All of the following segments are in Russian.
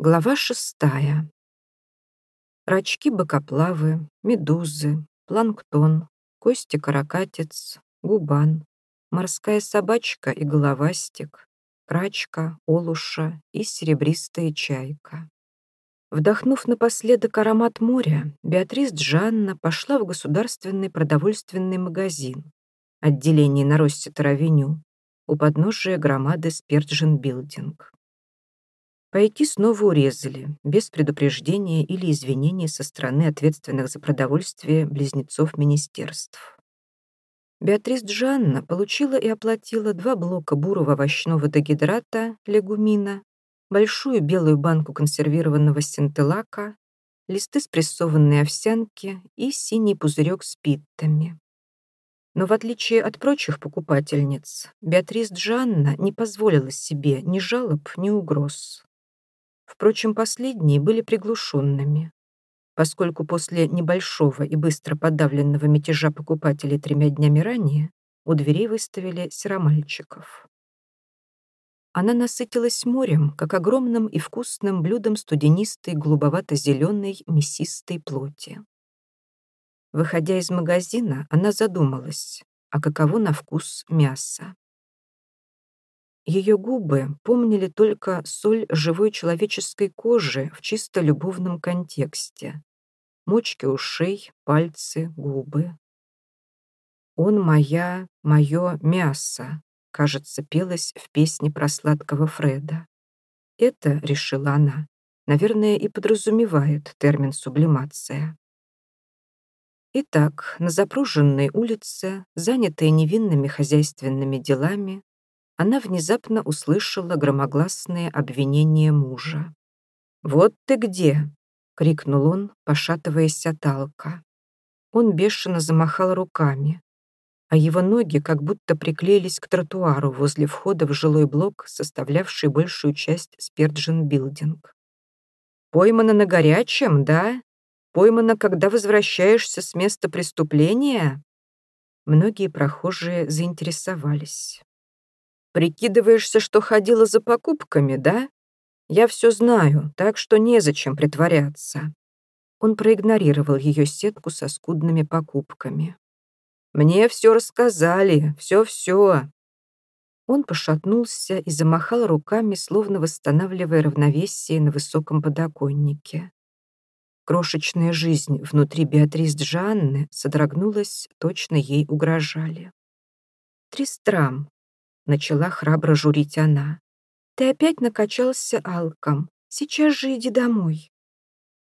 Глава шестая. Рачки-бокоплавы, медузы, планктон, кости-каракатиц, губан, морская собачка и головастик, крачка, олуша и серебристая чайка. Вдохнув напоследок аромат моря, Беатрис Джанна пошла в государственный продовольственный магазин, отделение на Росситер-авеню, у подножия громады Сперджин Билдинг. Пайки снова урезали, без предупреждения или извинений со стороны ответственных за продовольствие близнецов министерств. Беатрис Джанна получила и оплатила два блока бурого овощного дегидрата, легумина, большую белую банку консервированного синтелака, листы спрессованной овсянки и синий пузырек с питтами. Но в отличие от прочих покупательниц, Беатрис Джанна не позволила себе ни жалоб, ни угроз. Впрочем, последние были приглушенными, поскольку после небольшого и быстро подавленного мятежа покупателей тремя днями ранее у дверей выставили серомальчиков. Она насытилась морем, как огромным и вкусным блюдом студенистой голубовато-зеленой мясистой плоти. Выходя из магазина, она задумалась, а каково на вкус мясо. Ее губы помнили только соль живой человеческой кожи в чисто любовном контексте. Мочки ушей, пальцы, губы. «Он моя, мое мясо», кажется, пелось в песне про сладкого Фреда. Это, решила она, наверное, и подразумевает термин «сублимация». Итак, на запруженной улице, занятая невинными хозяйственными делами, она внезапно услышала громогласные обвинения мужа. «Вот ты где!» — крикнул он, пошатываясь от алка. Он бешено замахал руками, а его ноги как будто приклеились к тротуару возле входа в жилой блок, составлявший большую часть Сперджин Билдинг. «Поймана на горячем, да? Поймана, когда возвращаешься с места преступления?» Многие прохожие заинтересовались. Прикидываешься, что ходила за покупками, да? Я все знаю, так что незачем притворяться». Он проигнорировал ее сетку со скудными покупками. «Мне все рассказали, все-все». Он пошатнулся и замахал руками, словно восстанавливая равновесие на высоком подоконнике. Крошечная жизнь внутри Беатрис Джанны содрогнулась, точно ей угрожали. «Тристрам, Начала храбро журить она. «Ты опять накачался алком. Сейчас же иди домой».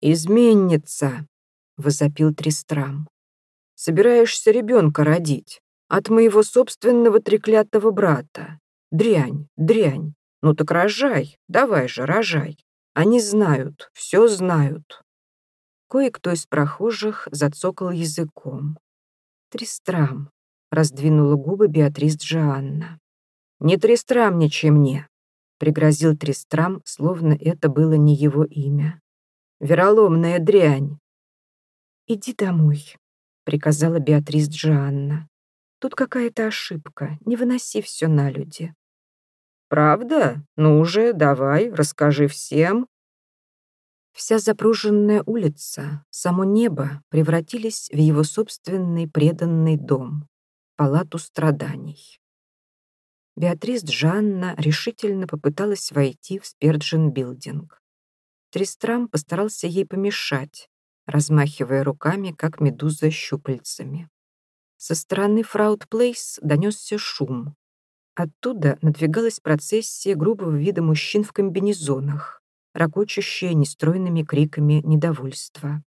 «Изменница!» — возопил Тристрам. «Собираешься ребенка родить от моего собственного треклятого брата. Дрянь, дрянь. Ну так рожай, давай же, рожай. Они знают, все знают». Кое-кто из прохожих зацокал языком. «Тристрам», — раздвинула губы Беатрис Джоанна. «Не тристрамничай мне», — пригрозил Тристрам, словно это было не его имя. «Вероломная дрянь». «Иди домой», — приказала Беатрис Джоанна. «Тут какая-то ошибка, не выноси все на люди». «Правда? Ну уже, давай, расскажи всем». Вся запруженная улица, само небо превратились в его собственный преданный дом, палату страданий. Беатрис Джанна решительно попыталась войти в Сперджин Билдинг. Тристрам постарался ей помешать, размахивая руками, как медуза щупальцами. Со стороны Фраут Плейс донесся шум. Оттуда надвигалась процессия грубого вида мужчин в комбинезонах, ракочущая нестройными криками недовольства.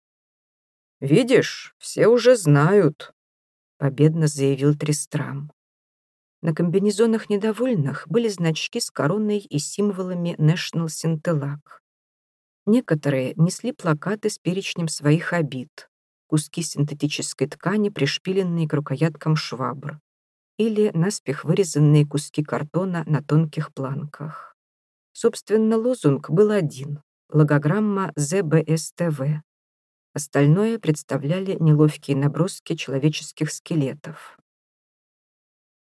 «Видишь, все уже знают», — победно заявил Тристрам. На комбинезонах недовольных были значки с короной и символами National Sintelak. Некоторые несли плакаты с перечнем своих обид, куски синтетической ткани, пришпиленные к рукояткам швабр, или наспех вырезанные куски картона на тонких планках. Собственно, лозунг был один — логограмма ЗБСТВ. Остальное представляли неловкие наброски человеческих скелетов.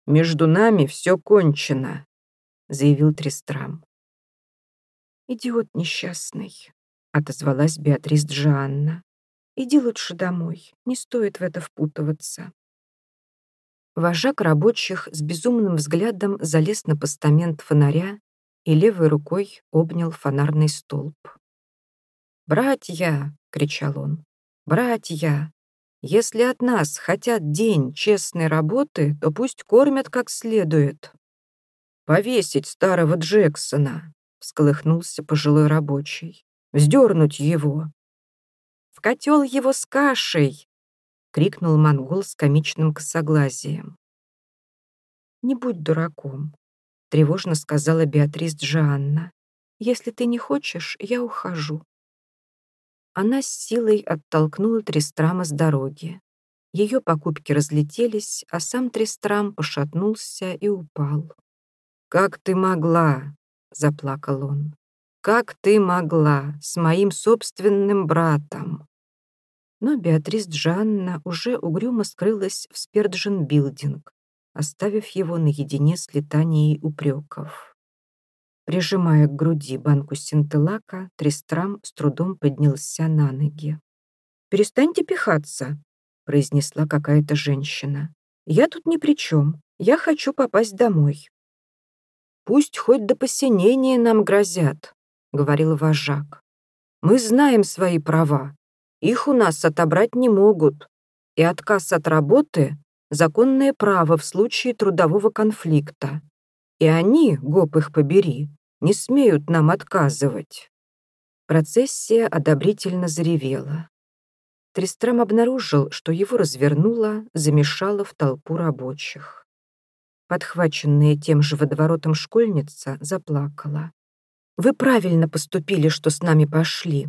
«Между нами все кончено», — заявил Тристрам. «Идиот несчастный», — отозвалась Беатрис Джоанна. «Иди лучше домой, не стоит в это впутываться». Вожак рабочих с безумным взглядом залез на постамент фонаря и левой рукой обнял фонарный столб. «Братья!» — кричал он. «Братья! Если от нас хотят день честной работы, то пусть кормят как следует». «Повесить старого Джексона!» — всколыхнулся пожилой рабочий. «Вздернуть его!» «В котел его с кашей!» — крикнул монгол с комичным косоглазием. «Не будь дураком», — тревожно сказала Беатрис Джоанна. «Если ты не хочешь, я ухожу». Она с силой оттолкнула Тристрама с дороги. Ее покупки разлетелись, а сам Тристрам пошатнулся и упал. «Как ты могла?» — заплакал он. «Как ты могла с моим собственным братом?» Но Беатрис Джанна уже угрюмо скрылась в Сперджин-билдинг, оставив его наедине с летанией упреков. Прижимая к груди банку синтелака, Тристрам с трудом поднялся на ноги. «Перестаньте пихаться», — произнесла какая-то женщина. «Я тут ни при чем. Я хочу попасть домой». «Пусть хоть до посинения нам грозят», — говорил вожак. «Мы знаем свои права. Их у нас отобрать не могут. И отказ от работы — законное право в случае трудового конфликта. И они, гоп их побери, не смеют нам отказывать». Процессия одобрительно заревела. Тристрам обнаружил, что его развернуло, замешало в толпу рабочих. Подхваченная тем же водоворотом школьница заплакала. «Вы правильно поступили, что с нами пошли»,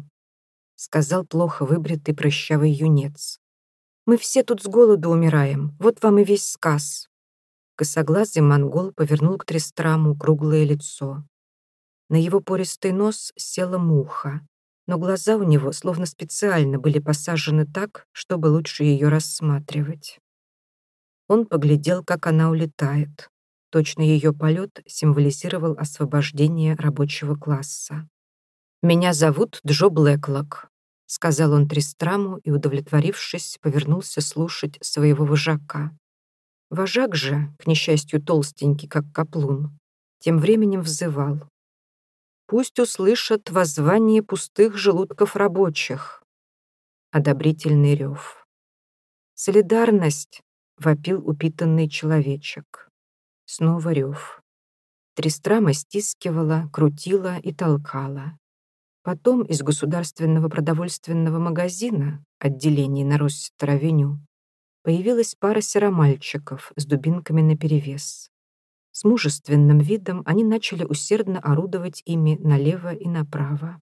сказал плохо выбритый прыщавый юнец. «Мы все тут с голоду умираем, вот вам и весь сказ». Косоглазый монгол повернул к Трестраму круглое лицо. На его пористый нос села муха, но глаза у него словно специально были посажены так, чтобы лучше ее рассматривать. Он поглядел, как она улетает. Точно ее полет символизировал освобождение рабочего класса. «Меня зовут Джо Блэклок», — сказал он Тристраму и, удовлетворившись, повернулся слушать своего вожака. Вожак же, к несчастью толстенький, как каплун, тем временем взывал. «Пусть услышат воззвание пустых желудков рабочих». Одобрительный рев. «Солидарность!» — вопил упитанный человечек. Снова рев. Тристрама стискивала, крутила и толкала. Потом из государственного продовольственного магазина, отделений на Росситер-авеню, появилась пара серомальчиков с дубинками наперевес. С мужественным видом они начали усердно орудовать ими налево и направо.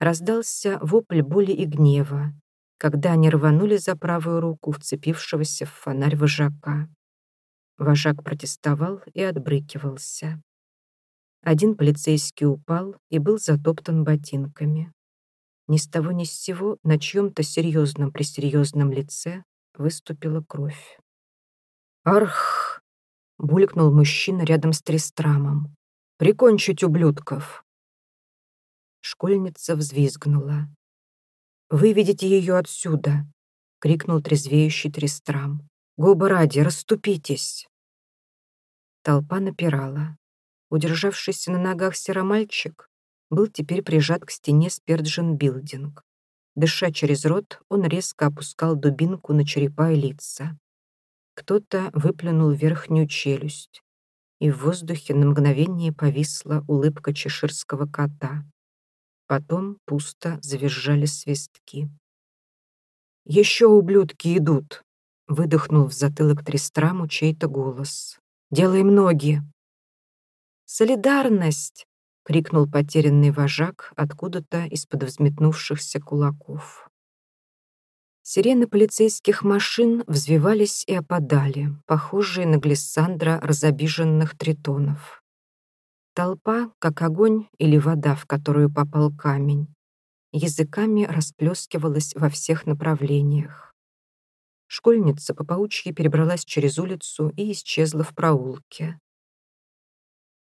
Раздался вопль боли и гнева, когда они рванули за правую руку вцепившегося в фонарь вожака. Вожак протестовал и отбрыкивался. Один полицейский упал и был затоптан ботинками. Ни с того ни с сего на чьем-то серьезном пресерьезном лице выступила кровь. «Арх!» — булькнул мужчина рядом с Трестрамом. «Прикончить ублюдков!» Школьница взвизгнула. «Выведите ее отсюда!» — крикнул трезвеющий Трестрам. «Гоба ради, расступитесь!» Толпа напирала. Удержавшийся на ногах серомальчик был теперь прижат к стене Сперджин Билдинг. Дыша через рот, он резко опускал дубинку на черепа и лица. Кто-то выплюнул верхнюю челюсть, и в воздухе на мгновение повисла улыбка чеширского кота. Потом пусто завизжали свистки. «Еще ублюдки идут!» — выдохнул в затылок Тристраму чей-то голос. «Делаем ноги!» «Солидарность!» — крикнул потерянный вожак откуда-то из-под взметнувшихся кулаков. Сирены полицейских машин взвивались и опадали, похожие на глиссандра разобиженных тритонов. Толпа, как огонь или вода, в которую попал камень, языками расплескивалась во всех направлениях. Школьница по паучьи перебралась через улицу и исчезла в проулке.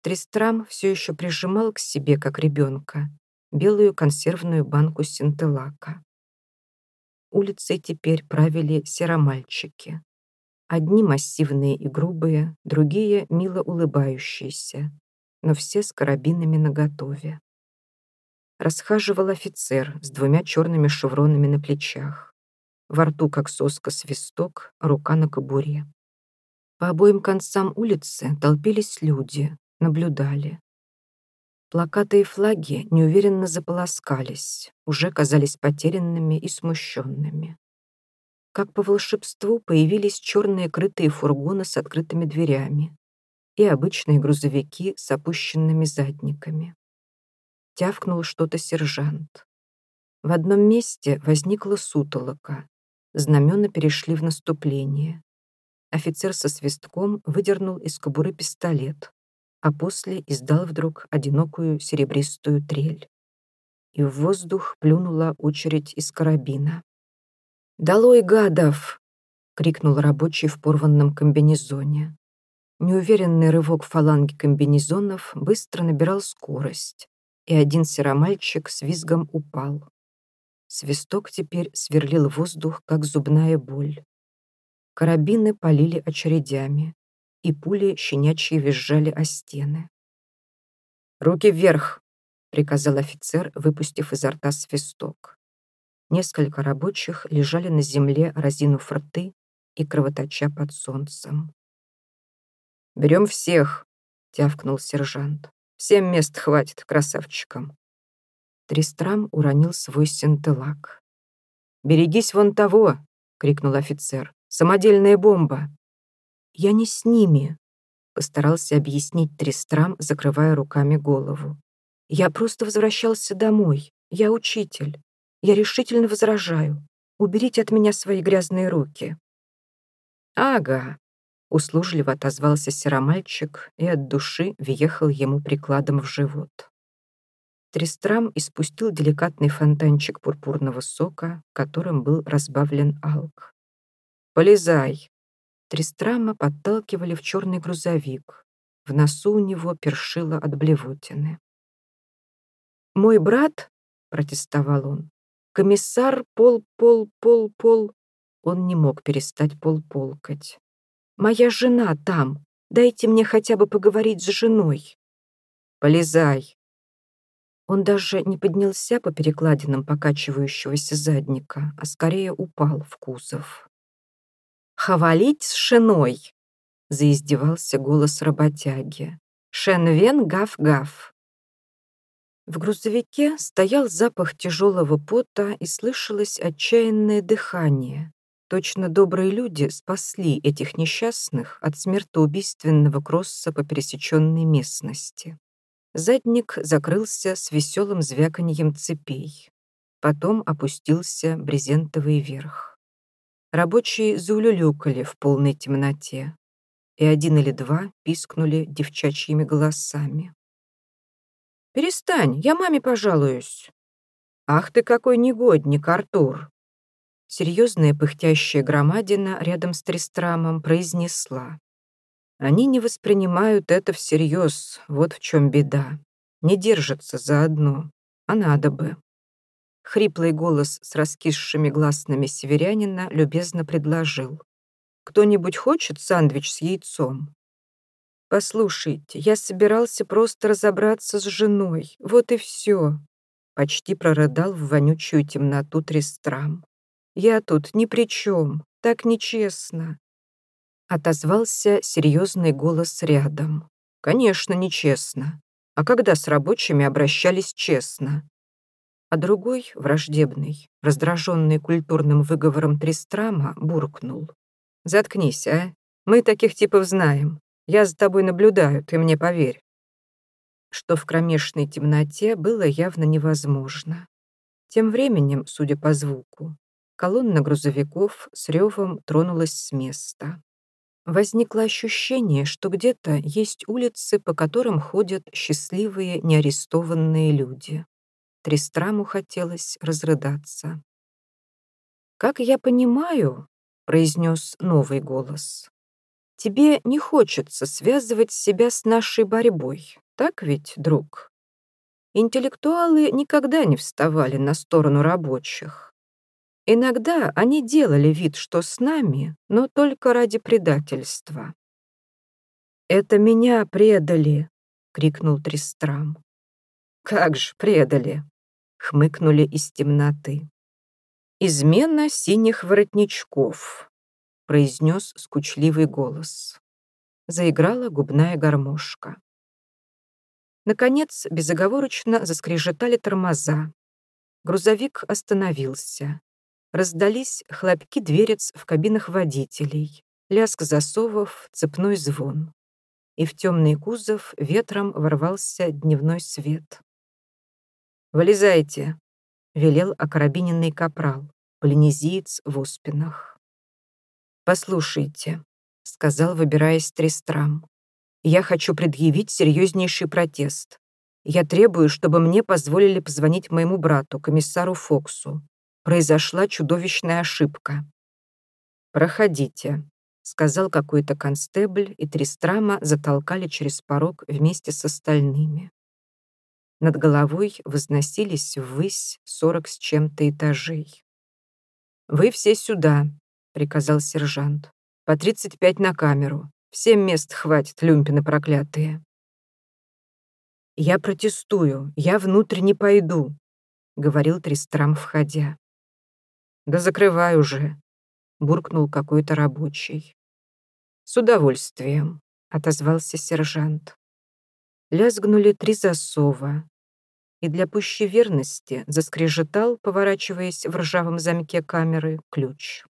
Тристрам все еще прижимал к себе, как ребенка, белую консервную банку синтелака. Улицей теперь правили серомальчики. Одни массивные и грубые, другие мило улыбающиеся, но все с карабинами наготове. Расхаживал офицер с двумя черными шевронами на плечах. Во рту, как соска, свисток, рука на кобуре. По обоим концам улицы толпились люди, наблюдали. Плакаты и флаги неуверенно заполоскались, уже казались потерянными и смущенными. Как по волшебству появились черные крытые фургоны с открытыми дверями и обычные грузовики с опущенными задниками. Тявкнул что-то сержант. В одном месте возникла сутолока. Знамена перешли в наступление. Офицер со свистком выдернул из кобуры пистолет, а после издал вдруг одинокую серебристую трель. И в воздух плюнула очередь из карабина. «Долой, гадов!» — крикнул рабочий в порванном комбинезоне. Неуверенный рывок фаланги комбинезонов быстро набирал скорость, и один серомальчик с визгом упал. Свисток теперь сверлил воздух, как зубная боль. Карабины полили очередями, и пули щенячьи визжали о стены. «Руки вверх!» — приказал офицер, выпустив изо рта свисток. Несколько рабочих лежали на земле, разинув рты и кровоточа под солнцем. «Берем всех!» — тявкнул сержант. «Всем мест хватит красавчикам!» Тристрам уронил свой синтелак. «Берегись вон того!» — крикнул офицер. «Самодельная бомба!» «Я не с ними», — постарался объяснить Тристрам, закрывая руками голову. «Я просто возвращался домой. Я учитель. Я решительно возражаю. Уберите от меня свои грязные руки». «Ага», — услужливо отозвался серомальчик и от души въехал ему прикладом в живот. Тристрам испустил деликатный фонтанчик пурпурного сока, которым был разбавлен алк. «Полезай!» Тристрама подталкивали в черный грузовик. В носу у него першило от блевотины. «Мой брат», — протестовал он, Комиссар пол-пол-пол-пол. Он не мог перестать пол-полкать. Моя жена там. Дайте мне хотя бы поговорить с женой. Полезай. Он даже не поднялся по перекладинам покачивающегося задника, а скорее упал в кузов. «Хавалить с женой!» — заиздевался голос работяги. «Шенвен гав-гав!» В грузовике стоял запах тяжелого пота и слышалось отчаянное дыхание. Точно добрые люди спасли этих несчастных от смертоубийственного кросса по пересеченной местности. Задник закрылся с веселым звяканьем цепей. Потом опустился брезентовый верх. Рабочие заулюлюкали в полной темноте, и один или два пискнули девчачьими голосами. Перестань, я маме пожалуюсь. Ах ты какой негодник, Артур. Серьезная пыхтящая громадина рядом с Тристрамом произнесла. Они не воспринимают это всерьез, вот в чем беда. Не держатся заодно, а надо бы. Хриплый голос с раскисшими гласными северянина любезно предложил. «Кто-нибудь хочет сандвич с яйцом?» «Послушайте, я собирался просто разобраться с женой, вот и все», почти прорыдал в вонючую темноту Трестрам. «Я тут ни при чем, так нечестно». Отозвался серьезный голос рядом. «Конечно, нечестно. А когда с рабочими обращались честно?» А другой, враждебный, раздраженный культурным выговором Трестрама, буркнул. «Заткнись, а? Мы таких типов знаем. Я за тобой наблюдаю, ты мне поверь». Что в кромешной темноте было явно невозможно. Тем временем, судя по звуку, колонна грузовиков с ревом тронулась с места. Возникло ощущение, что где-то есть улицы, по которым ходят счастливые неарестованные люди. Тристраму хотелось разрыдаться. «Как я понимаю», — произнес новый голос, Тебе не хочется связывать себя с нашей борьбой, так ведь, друг? Интеллектуалы никогда не вставали на сторону рабочих. Иногда они делали вид, что с нами, но только ради предательства. «Это меня предали!» — крикнул Тристрам. «Как же предали!» — хмыкнули из темноты. «Измена синих воротничков», — произнес скучливый голос. Заиграла губная гармошка. Наконец, безоговорочно заскрежетали тормоза. Грузовик остановился. Раздались хлопки дверец в кабинах водителей, лязг засовов, цепной звон. И в темный кузов ветром ворвался дневной свет. «Вылезайте», — велел окарабиненный капрал, полинезиец в успинах. «Послушайте», — сказал, выбираясь Трестрам, я хочу предъявить серьезнейший протест. Я требую, чтобы мне позволили позвонить моему брату, комиссару Фоксу. Произошла чудовищная ошибка. «Проходите», — сказал какой-то констебль, и Тристрама затолкали через порог вместе с остальными. Над головой возносились ввысь сорок с чем-то этажей. «Вы все сюда», — приказал сержант. «По тридцать пять на камеру. Всем мест хватит, люмпины проклятые. «Я протестую, я внутрь не пойду», — говорил Тристрам, входя. «Да закрывай уже», — буркнул какой-то рабочий. «С удовольствием», — отозвался сержант. Лязгнули три засова, и для пущей верности заскрежетал, поворачиваясь в ржавом замке камеры, ключ.